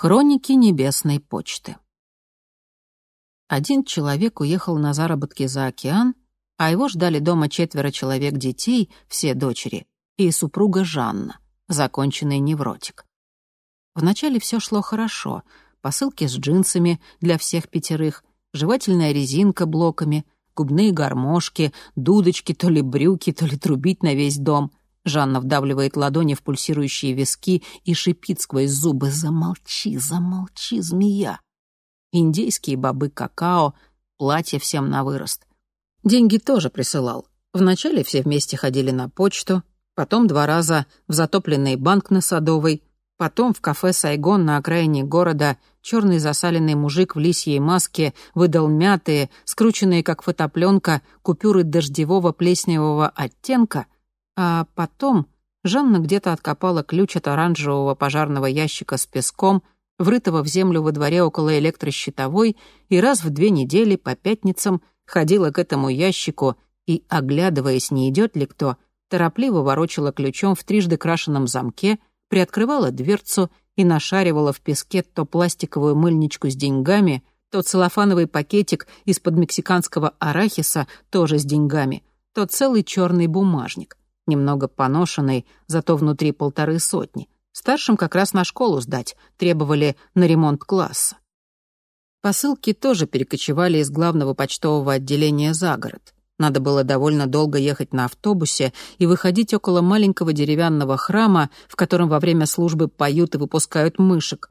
Хроники Небесной почты. Один человек уехал на заработки за океан, а его ждали дома четверо человек детей, все дочери, и супруга Жанна, законченный невротик. Вначале все шло хорошо. Посылки с джинсами для всех пятерых, жевательная резинка блоками, губные гармошки, дудочки, то ли брюки, то ли трубить на весь дом — Жанна вдавливает ладони в пульсирующие виски и шипит сквозь зубы «Замолчи, замолчи, змея!» Индейские бобы какао, платье всем на вырост. Деньги тоже присылал. Вначале все вместе ходили на почту, потом два раза в затопленный банк на Садовой, потом в кафе «Сайгон» на окраине города черный засаленный мужик в лисьей маске выдал мятые, скрученные как фотопленка, купюры дождевого плесневого оттенка — а потом Жанна где-то откопала ключ от оранжевого пожарного ящика с песком, врытого в землю во дворе около электрощитовой, и раз в две недели по пятницам ходила к этому ящику и, оглядываясь, не идет ли кто, торопливо ворочала ключом в трижды крашенном замке, приоткрывала дверцу и нашаривала в песке то пластиковую мыльничку с деньгами, то целлофановый пакетик из-под мексиканского арахиса, тоже с деньгами, то целый черный бумажник немного поношенный, зато внутри полторы сотни. Старшим как раз на школу сдать, требовали на ремонт класса. Посылки тоже перекочевали из главного почтового отделения за город. Надо было довольно долго ехать на автобусе и выходить около маленького деревянного храма, в котором во время службы поют и выпускают мышек.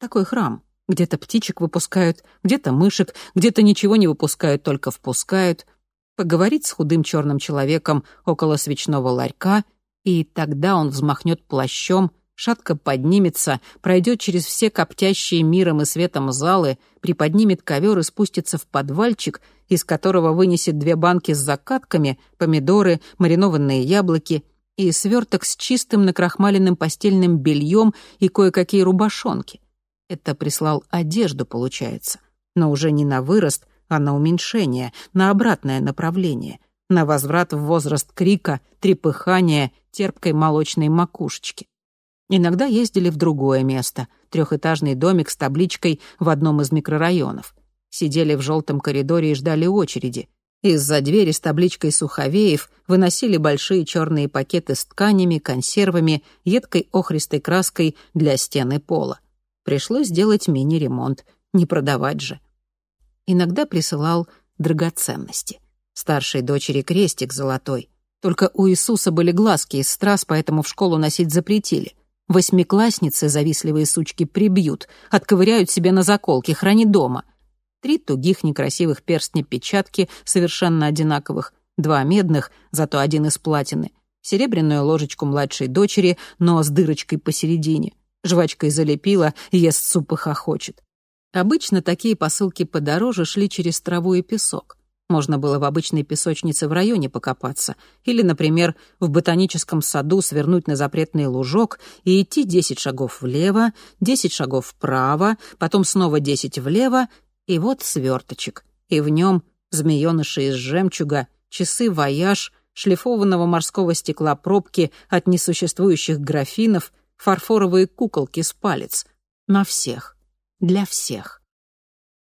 Такой храм. Где-то птичек выпускают, где-то мышек, где-то ничего не выпускают, только впускают поговорить с худым черным человеком около свечного ларька, и тогда он взмахнет плащом, шатко поднимется, пройдет через все коптящие миром и светом залы, приподнимет ковер и спустится в подвальчик, из которого вынесет две банки с закатками, помидоры, маринованные яблоки и сверток с чистым накрахмаленным постельным бельем и кое-какие рубашонки. Это прислал одежду, получается, но уже не на вырост, а на уменьшение, на обратное направление, на возврат в возраст крика, трепыхания, терпкой молочной макушечки. Иногда ездили в другое место, трехэтажный домик с табличкой в одном из микрорайонов. Сидели в желтом коридоре и ждали очереди. Из-за двери с табличкой «Суховеев» выносили большие черные пакеты с тканями, консервами, едкой охристой краской для стены пола. Пришлось сделать мини-ремонт, не продавать же иногда присылал драгоценности. Старшей дочери крестик золотой. Только у Иисуса были глазки из страз, поэтому в школу носить запретили. Восьмиклассницы, завистливые сучки, прибьют, отковыряют себе на заколке, храни дома. Три тугих некрасивых перстня печатки, совершенно одинаковых, два медных, зато один из платины, серебряную ложечку младшей дочери, но с дырочкой посередине. Жвачкой залепила, ест суп и хохочет. Обычно такие посылки подороже шли через траву и песок. Можно было в обычной песочнице в районе покопаться. Или, например, в ботаническом саду свернуть на запретный лужок и идти 10 шагов влево, 10 шагов вправо, потом снова 10 влево, и вот сверточек. И в нем змеёныши из жемчуга, часы вояж, шлифованного морского стекла пробки от несуществующих графинов, фарфоровые куколки с палец. На всех для всех.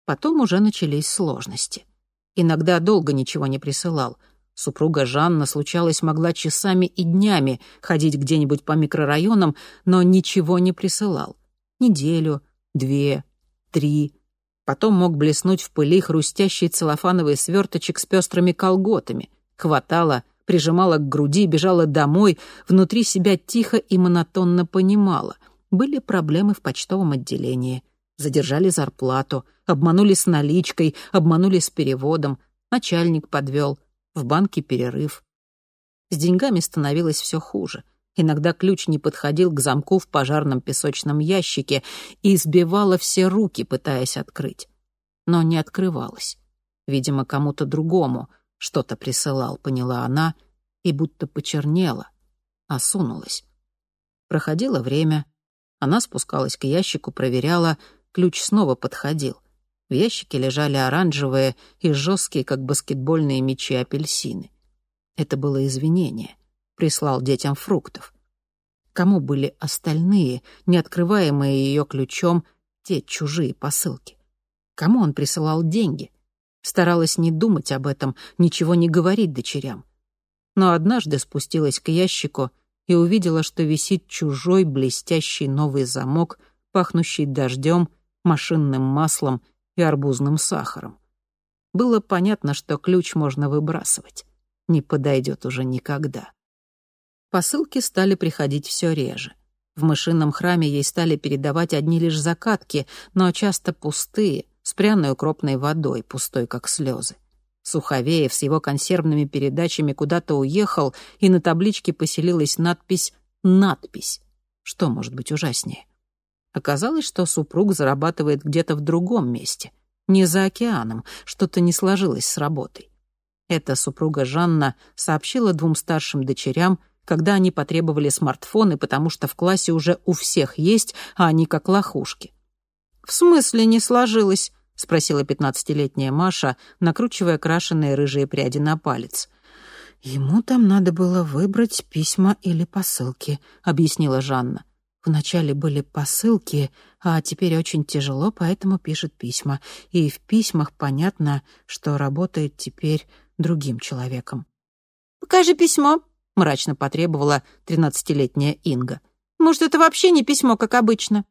Потом уже начались сложности. Иногда долго ничего не присылал. Супруга Жанна, случалось, могла часами и днями ходить где-нибудь по микрорайонам, но ничего не присылал. Неделю, две, три. Потом мог блеснуть в пыли хрустящий целлофановый сверточек с пестрыми колготами. Хватала, прижимала к груди, бежала домой, внутри себя тихо и монотонно понимала. Были проблемы в почтовом отделении — задержали зарплату, обманули с наличкой, обманули с переводом, начальник подвел, в банке перерыв. С деньгами становилось все хуже. Иногда ключ не подходил к замку в пожарном песочном ящике и избивало все руки, пытаясь открыть. Но не открывалось. Видимо, кому-то другому что-то присылал, поняла она, и будто почернела, осунулась. Проходило время. Она спускалась к ящику, проверяла — ключ снова подходил. В ящике лежали оранжевые и жесткие, как баскетбольные мячи, апельсины. Это было извинение. Прислал детям фруктов. Кому были остальные, не открываемые ее ключом, те чужие посылки? Кому он присылал деньги? Старалась не думать об этом, ничего не говорить дочерям. Но однажды спустилась к ящику и увидела, что висит чужой блестящий новый замок, пахнущий дождем, машинным маслом и арбузным сахаром. Было понятно, что ключ можно выбрасывать. Не подойдет уже никогда. Посылки стали приходить все реже. В мышином храме ей стали передавать одни лишь закатки, но часто пустые, с пряной укропной водой, пустой как слезы. Суховеев с его консервными передачами куда-то уехал, и на табличке поселилась надпись «Надпись». Что может быть ужаснее? Оказалось, что супруг зарабатывает где-то в другом месте, не за океаном, что-то не сложилось с работой. Эта супруга Жанна сообщила двум старшим дочерям, когда они потребовали смартфоны, потому что в классе уже у всех есть, а они как лохушки. «В смысле не сложилось?» — спросила пятнадцатилетняя Маша, накручивая крашеные рыжие пряди на палец. «Ему там надо было выбрать письма или посылки», — объяснила Жанна. «Вначале были посылки, а теперь очень тяжело, поэтому пишет письма. И в письмах понятно, что работает теперь другим человеком». «Покажи письмо», — мрачно потребовала тринадцатилетняя Инга. «Может, это вообще не письмо, как обычно?»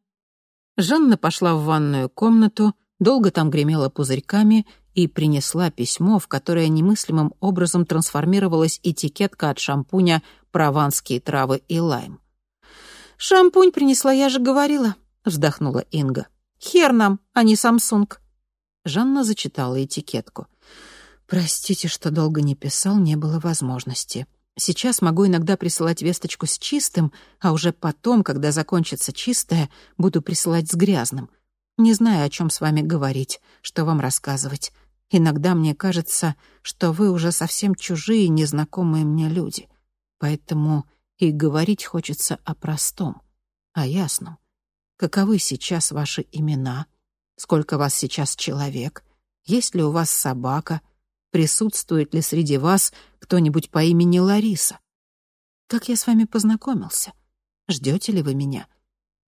Жанна пошла в ванную комнату, долго там гремела пузырьками и принесла письмо, в которое немыслимым образом трансформировалась этикетка от шампуня «Прованские травы и лайм». «Шампунь принесла, я же говорила», — вздохнула Инга. «Хер нам, а не Самсунг». Жанна зачитала этикетку. «Простите, что долго не писал, не было возможности. Сейчас могу иногда присылать весточку с чистым, а уже потом, когда закончится чистое, буду присылать с грязным. Не знаю, о чем с вами говорить, что вам рассказывать. Иногда мне кажется, что вы уже совсем чужие, незнакомые мне люди. Поэтому и говорить хочется о простом, о ясном. Каковы сейчас ваши имена? Сколько вас сейчас человек? Есть ли у вас собака? Присутствует ли среди вас кто-нибудь по имени Лариса? Как я с вами познакомился? Ждете ли вы меня?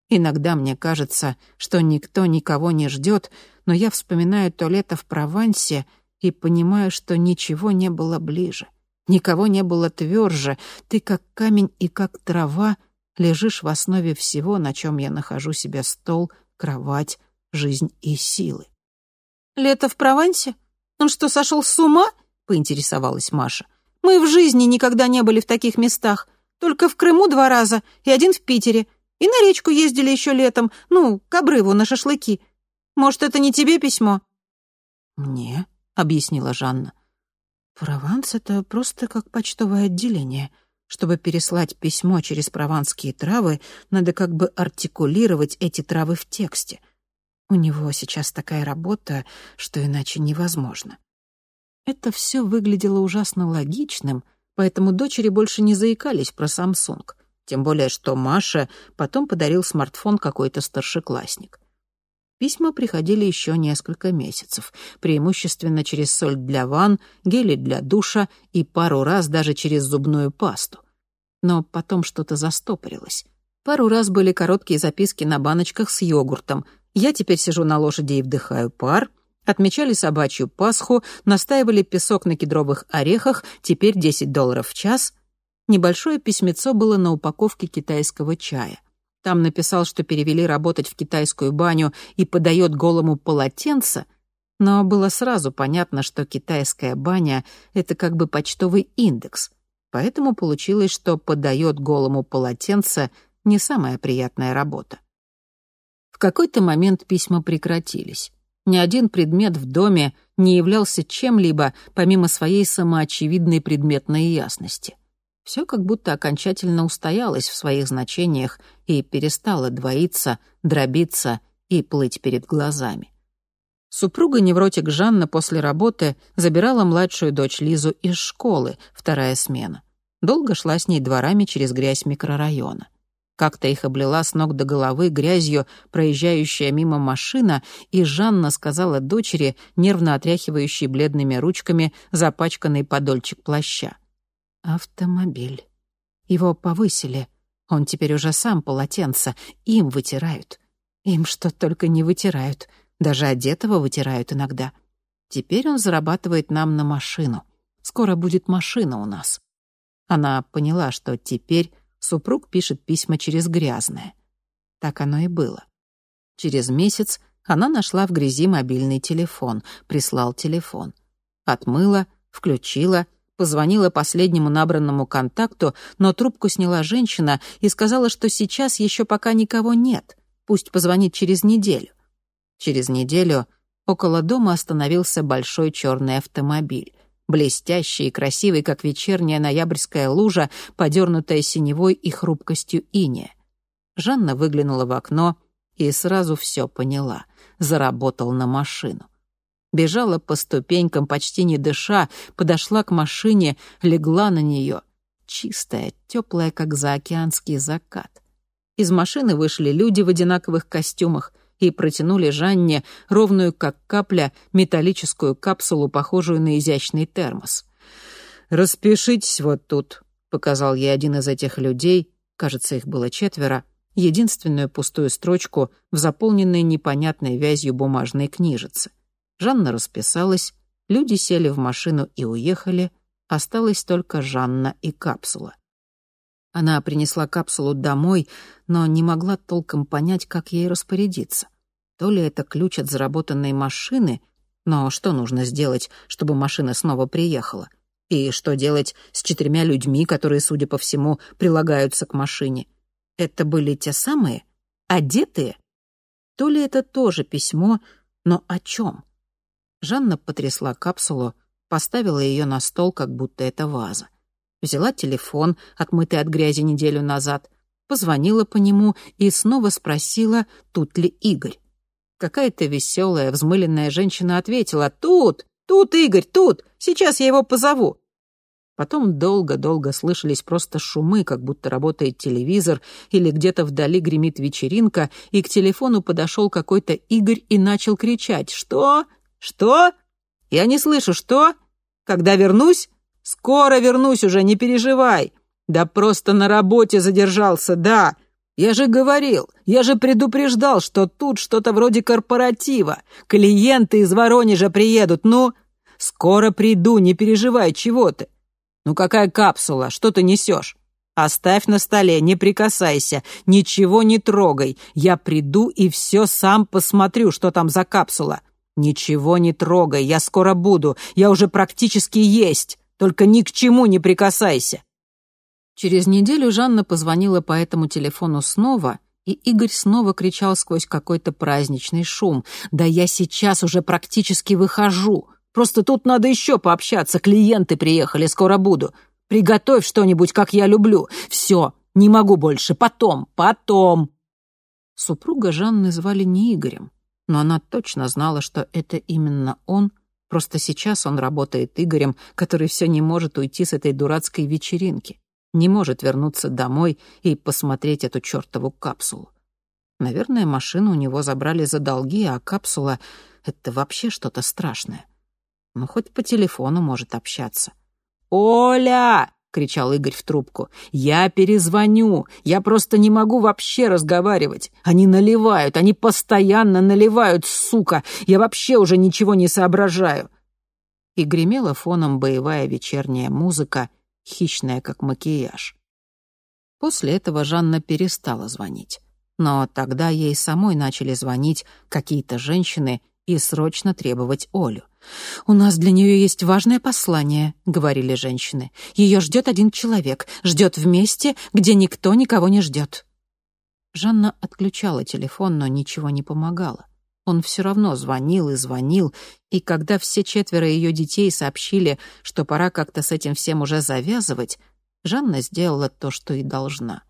Иногда мне кажется, что никто никого не ждет, но я вспоминаю то лето в Провансе и понимаю, что ничего не было ближе. Никого не было тверже. Ты как камень и как трава лежишь в основе всего, на чем я нахожу себе стол, кровать, жизнь и силы. «Лето в Провансе? Он что, сошел с ума?» — поинтересовалась Маша. «Мы в жизни никогда не были в таких местах. Только в Крыму два раза и один в Питере. И на речку ездили еще летом, ну, к обрыву на шашлыки. Может, это не тебе письмо?» «Мне», — объяснила Жанна. «Прованс — это просто как почтовое отделение. Чтобы переслать письмо через прованские травы, надо как бы артикулировать эти травы в тексте. У него сейчас такая работа, что иначе невозможно». Это все выглядело ужасно логичным, поэтому дочери больше не заикались про Samsung. Тем более, что Маше потом подарил смартфон какой-то старшеклассник. Письма приходили еще несколько месяцев, преимущественно через соль для ванн, гели для душа и пару раз даже через зубную пасту. Но потом что-то застопорилось. Пару раз были короткие записки на баночках с йогуртом. Я теперь сижу на лошади и вдыхаю пар. Отмечали собачью Пасху, настаивали песок на кедровых орехах, теперь 10 долларов в час — Небольшое письмецо было на упаковке китайского чая. Там написал, что перевели работать в китайскую баню и подает голому полотенце, но было сразу понятно, что китайская баня — это как бы почтовый индекс, поэтому получилось, что подает голому полотенце не самая приятная работа. В какой-то момент письма прекратились. Ни один предмет в доме не являлся чем-либо, помимо своей самоочевидной предметной ясности — все как будто окончательно устоялось в своих значениях и перестало двоиться, дробиться и плыть перед глазами. Супруга-невротик Жанна после работы забирала младшую дочь Лизу из школы, вторая смена. Долго шла с ней дворами через грязь микрорайона. Как-то их облила с ног до головы грязью проезжающая мимо машина, и Жанна сказала дочери, нервно отряхивающей бледными ручками запачканный подольчик плаща. Автомобиль. Его повысили. Он теперь уже сам полотенце. Им вытирают. Им что только не вытирают. Даже одетого вытирают иногда. Теперь он зарабатывает нам на машину. Скоро будет машина у нас. Она поняла, что теперь супруг пишет письма через грязное. Так оно и было. Через месяц она нашла в грязи мобильный телефон, прислал телефон. Отмыла, включила, позвонила последнему набранному контакту, но трубку сняла женщина и сказала, что сейчас еще пока никого нет, пусть позвонит через неделю. Через неделю около дома остановился большой черный автомобиль, блестящий и красивый, как вечерняя ноябрьская лужа, подернутая синевой и хрупкостью иния. Жанна выглянула в окно и сразу все поняла. Заработал на машину. Бежала по ступенькам, почти не дыша, подошла к машине, легла на нее. Чистая, теплая, как заокеанский закат. Из машины вышли люди в одинаковых костюмах и протянули Жанне ровную, как капля, металлическую капсулу, похожую на изящный термос. «Распишитесь вот тут», — показал ей один из этих людей, кажется, их было четверо, единственную пустую строчку в заполненной непонятной вязью бумажной книжице. Жанна расписалась, люди сели в машину и уехали, осталась только Жанна и капсула. Она принесла капсулу домой, но не могла толком понять, как ей распорядиться. То ли это ключ от заработанной машины, но что нужно сделать, чтобы машина снова приехала? И что делать с четырьмя людьми, которые, судя по всему, прилагаются к машине? Это были те самые? Одетые? То ли это тоже письмо, но о чем? Жанна потрясла капсулу, поставила ее на стол, как будто это ваза. Взяла телефон, отмытый от грязи неделю назад, позвонила по нему и снова спросила, тут ли Игорь. Какая-то веселая, взмыленная женщина ответила «Тут! Тут, Игорь, тут! Сейчас я его позову!» Потом долго-долго слышались просто шумы, как будто работает телевизор, или где-то вдали гремит вечеринка, и к телефону подошел какой-то Игорь и начал кричать «Что? Что? Я не слышу, что? Когда вернусь? Скоро вернусь уже, не переживай. Да просто на работе задержался, да. Я же говорил, я же предупреждал, что тут что-то вроде корпоратива. Клиенты из Воронежа приедут, ну... Скоро приду, не переживай, чего ты? «Ну какая капсула? Что ты несешь?» «Оставь на столе, не прикасайся, ничего не трогай. Я приду и все сам посмотрю, что там за капсула. Ничего не трогай, я скоро буду, я уже практически есть, только ни к чему не прикасайся». Через неделю Жанна позвонила по этому телефону снова, и Игорь снова кричал сквозь какой-то праздничный шум. «Да я сейчас уже практически выхожу. Просто тут надо еще пообщаться, клиенты приехали, скоро буду. Приготовь что-нибудь, как я люблю. Все, не могу больше, потом, потом». Супруга Жанны звали не Игорем, но она точно знала, что это именно он, просто сейчас он работает Игорем, который все не может уйти с этой дурацкой вечеринки, не может вернуться домой и посмотреть эту чертову капсулу. Наверное, машину у него забрали за долги, а капсула — это вообще что-то страшное. Ну, хоть по телефону может общаться. «Оля!» — кричал Игорь в трубку. «Я перезвоню. Я просто не могу вообще разговаривать. Они наливают, они постоянно наливают, сука. Я вообще уже ничего не соображаю». И гремела фоном боевая вечерняя музыка, хищная, как макияж. После этого Жанна перестала звонить. Но тогда ей самой начали звонить какие-то женщины и срочно требовать Олю. «У нас для нее есть важное послание», — говорили женщины. «Ее ждет один человек, ждет в месте, где никто никого не ждет». Жанна отключала телефон, но ничего не помогало. Он все равно звонил и звонил, и когда все четверо ее детей сообщили, что пора как-то с этим всем уже завязывать, Жанна сделала то, что и должна.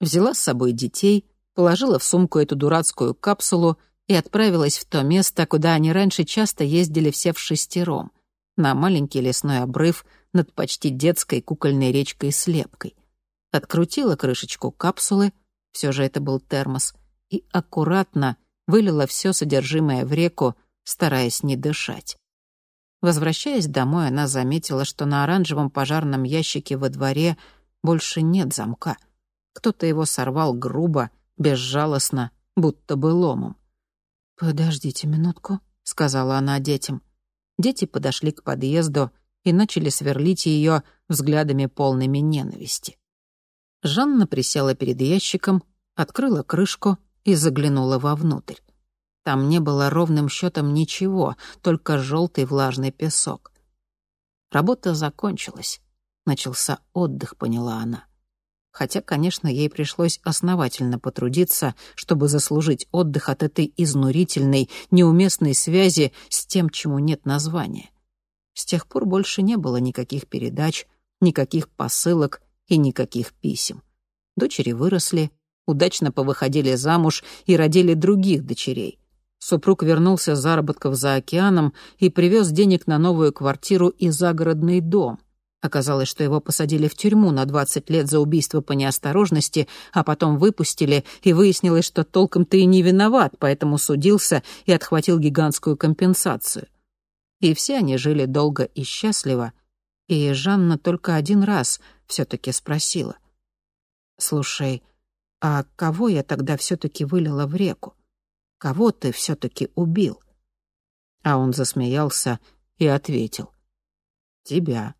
Взяла с собой детей, положила в сумку эту дурацкую капсулу — и отправилась в то место, куда они раньше часто ездили все в шестером, на маленький лесной обрыв над почти детской кукольной речкой Слепкой. Открутила крышечку капсулы, все же это был термос, и аккуратно вылила все содержимое в реку, стараясь не дышать. Возвращаясь домой, она заметила, что на оранжевом пожарном ящике во дворе больше нет замка. Кто-то его сорвал грубо, безжалостно будто бы ломом. «Подождите минутку», — сказала она детям. Дети подошли к подъезду и начали сверлить ее взглядами полными ненависти. Жанна присела перед ящиком, открыла крышку и заглянула вовнутрь. Там не было ровным счетом ничего, только желтый влажный песок. Работа закончилась. Начался отдых, поняла она. Хотя, конечно, ей пришлось основательно потрудиться, чтобы заслужить отдых от этой изнурительной, неуместной связи с тем, чему нет названия. С тех пор больше не было никаких передач, никаких посылок и никаких писем. Дочери выросли, удачно повыходили замуж и родили других дочерей. Супруг вернулся с заработков за океаном и привез денег на новую квартиру и загородный дом. Оказалось, что его посадили в тюрьму на 20 лет за убийство по неосторожности, а потом выпустили, и выяснилось, что толком-то и не виноват, поэтому судился и отхватил гигантскую компенсацию. И все они жили долго и счастливо, и Жанна только один раз все-таки спросила. «Слушай, а кого я тогда все-таки вылила в реку?» Кого ты все-таки убил?» А он засмеялся и ответил. «Тебя».